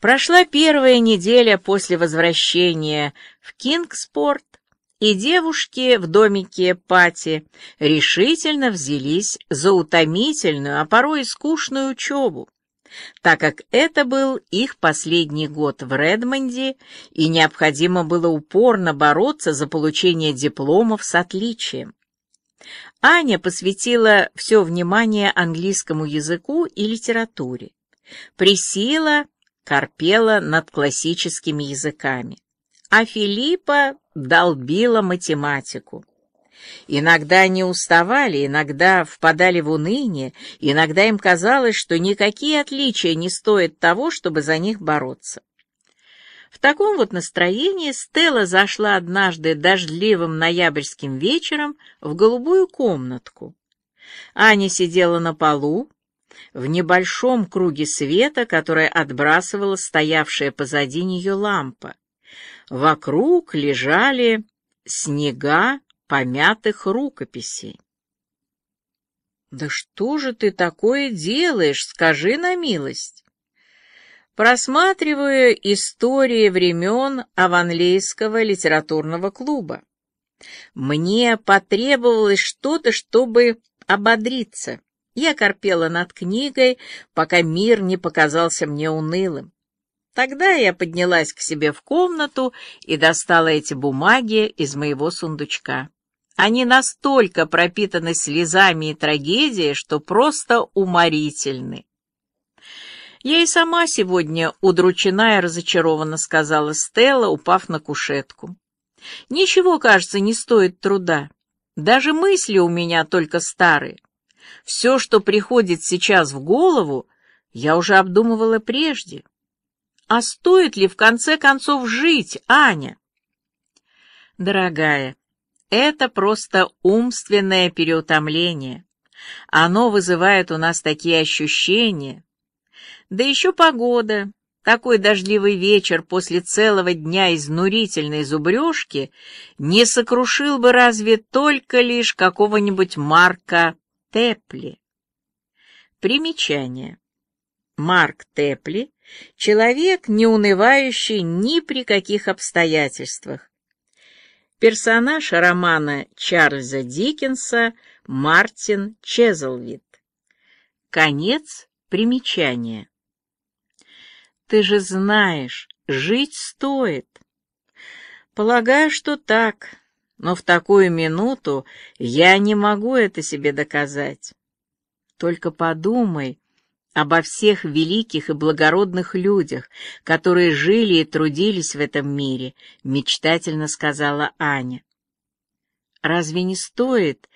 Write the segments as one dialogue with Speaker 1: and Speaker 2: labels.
Speaker 1: Прошла первая неделя после возвращения в Кингспорт, и девушки в домике Пати решительно взялись за утомительную, а порой скучную учебу, так как это был их последний год в Редмонде, и необходимо было упорно бороться за получение дипломов с отличием. Аня посвятила все внимание английскому языку и литературе. Присила корпела над классическими языками, а Филиппа долбила математику. Иногда они уставали, иногда впадали в уныние, иногда им казалось, что никакие отличия не стоят того, чтобы за них бороться. В таком вот настроении Стелла зашла однажды дождливым ноябрьским вечером в голубую комнатку. Аня сидела на полу, в небольшом круге света, который отбрасывала стоявшая позади нее лампа. Вокруг лежали снега помятых рукописей. «Да что же ты такое делаешь, скажи на милость?» Просматриваю истории времен Аванлейского литературного клуба. Мне потребовалось что-то, чтобы ободриться. Я корпела над книгой, пока мир не показался мне унылым. Тогда я поднялась к себе в комнату и достала эти бумаги из моего сундучка. Они настолько пропитаны слезами и трагедией, что просто уморительны. «Я и сама сегодня удручена и разочарована», — сказала Стелла, упав на кушетку. «Ничего, кажется, не стоит труда. Даже мысли у меня только старые. Все, что приходит сейчас в голову, я уже обдумывала прежде. А стоит ли в конце концов жить, Аня? Дорогая, это просто умственное переутомление. Оно вызывает у нас такие ощущения. Да еще погода. Такой дождливый вечер после целого дня изнурительной зубрежки не сокрушил бы разве только лишь какого-нибудь Марка Тепли. Примечание. Марк Тепли — человек, не унывающий ни при каких обстоятельствах. Персонаж романа Чарльза Диккенса Мартин Чезлвид. Конец примечания. Ты же знаешь, жить стоит. Полагаю, что так но в такую минуту я не могу это себе доказать. Только подумай обо всех великих и благородных людях, которые жили и трудились в этом мире, мечтательно сказала Аня. Разве не стоит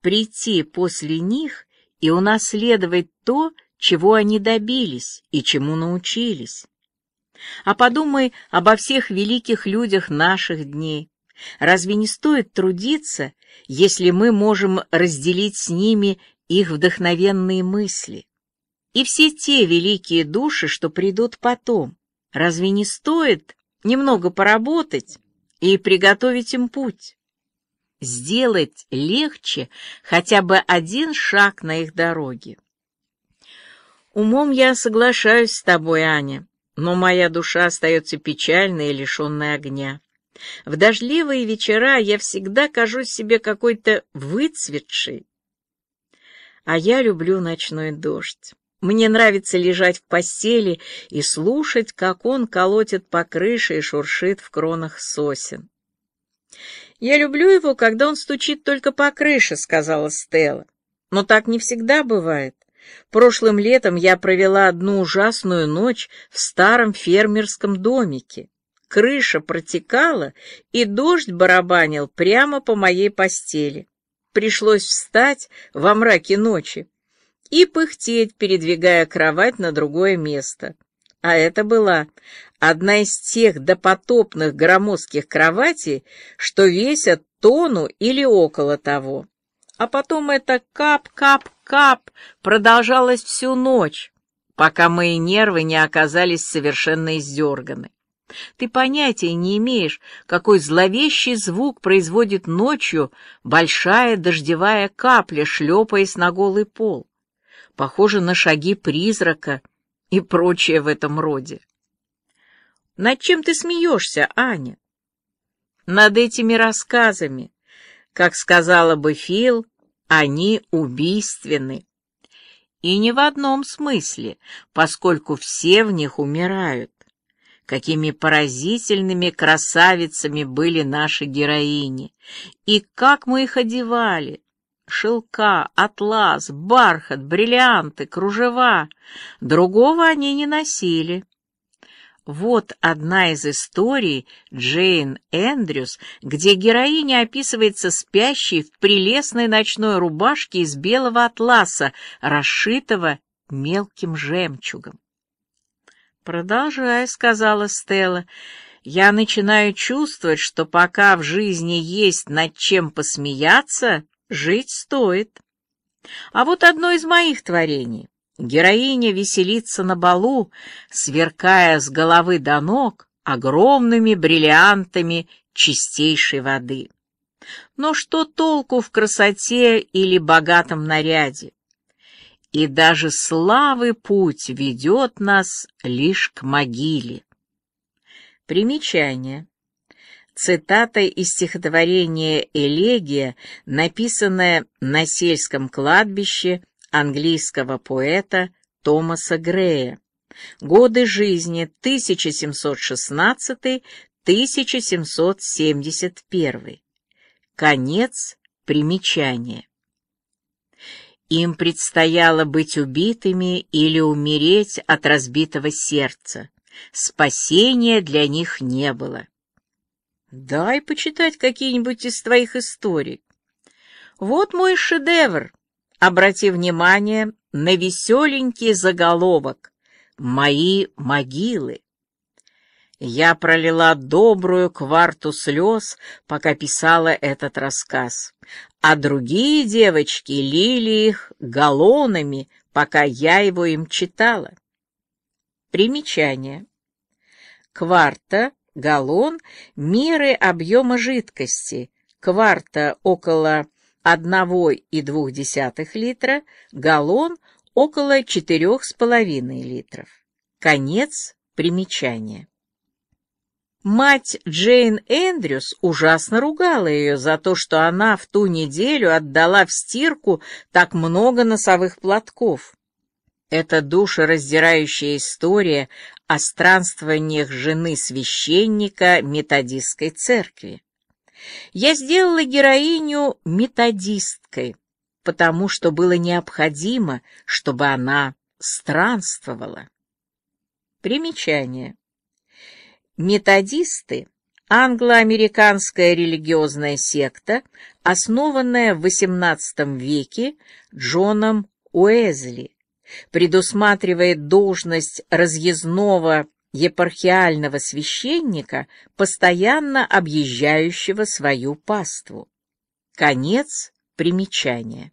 Speaker 1: прийти после них и унаследовать то, чего они добились и чему научились? А подумай обо всех великих людях наших дней, Разве не стоит трудиться, если мы можем разделить с ними их вдохновенные мысли? И все те великие души, что придут потом, разве не стоит немного поработать и приготовить им путь? Сделать легче хотя бы один шаг на их дороге. Умом я соглашаюсь с тобой, Аня, но моя душа остается печальной и лишенной огня. В дождливые вечера я всегда кажусь себе какой-то выцветшей. А я люблю ночной дождь. Мне нравится лежать в постели и слушать, как он колотит по крыше и шуршит в кронах сосен. «Я люблю его, когда он стучит только по крыше», — сказала Стелла. «Но так не всегда бывает. Прошлым летом я провела одну ужасную ночь в старом фермерском домике крыша протекала, и дождь барабанил прямо по моей постели. Пришлось встать во мраке ночи и пыхтеть, передвигая кровать на другое место. А это была одна из тех допотопных громоздких кроватей, что весят тону или около того. А потом это кап-кап-кап продолжалось всю ночь, пока мои нервы не оказались совершенно издерганы. Ты понятия не имеешь, какой зловещий звук производит ночью большая дождевая капля, шлепаясь на голый пол. Похоже на шаги призрака и прочее в этом роде. Над чем ты смеешься, Аня? Над этими рассказами. Как сказала бы Фил, они убийственны. И не в одном смысле, поскольку все в них умирают. Какими поразительными красавицами были наши героини, и как мы их одевали! Шелка, атлас, бархат, бриллианты, кружева. Другого они не носили. Вот одна из историй Джейн Эндрюс, где героиня описывается спящей в прелестной ночной рубашке из белого атласа, расшитого мелким жемчугом. «Продолжай», — сказала Стелла. «Я начинаю чувствовать, что пока в жизни есть над чем посмеяться, жить стоит. А вот одно из моих творений. Героиня веселится на балу, сверкая с головы до ног огромными бриллиантами чистейшей воды. Но что толку в красоте или богатом наряде? И даже славы путь ведет нас лишь к могиле. Примечание. Цитата из стихотворения «Элегия», написанная на сельском кладбище английского поэта Томаса Грея. Годы жизни 1716-1771. Конец примечания. Им предстояло быть убитыми или умереть от разбитого сердца. Спасения для них не было. Дай почитать какие-нибудь из твоих историй. Вот мой шедевр, Обрати внимание на веселенький заголовок «Мои могилы». Я пролила добрую кварту слез, пока писала этот рассказ, а другие девочки лили их галлонами, пока я его им читала. Примечание. Кварта, галлон — меры объема жидкости, кварта около 1,2 литра, галлон около 4,5 литров. Конец примечания. Мать Джейн Эндрюс ужасно ругала ее за то, что она в ту неделю отдала в стирку так много носовых платков. Это душераздирающая история о странствованиях жены священника методистской церкви. Я сделала героиню методисткой, потому что было необходимо, чтобы она странствовала. Примечание. Методисты — англо-американская религиозная секта, основанная в XVIII веке Джоном Уэзли, предусматривает должность разъездного епархиального священника, постоянно объезжающего свою паству. Конец примечания.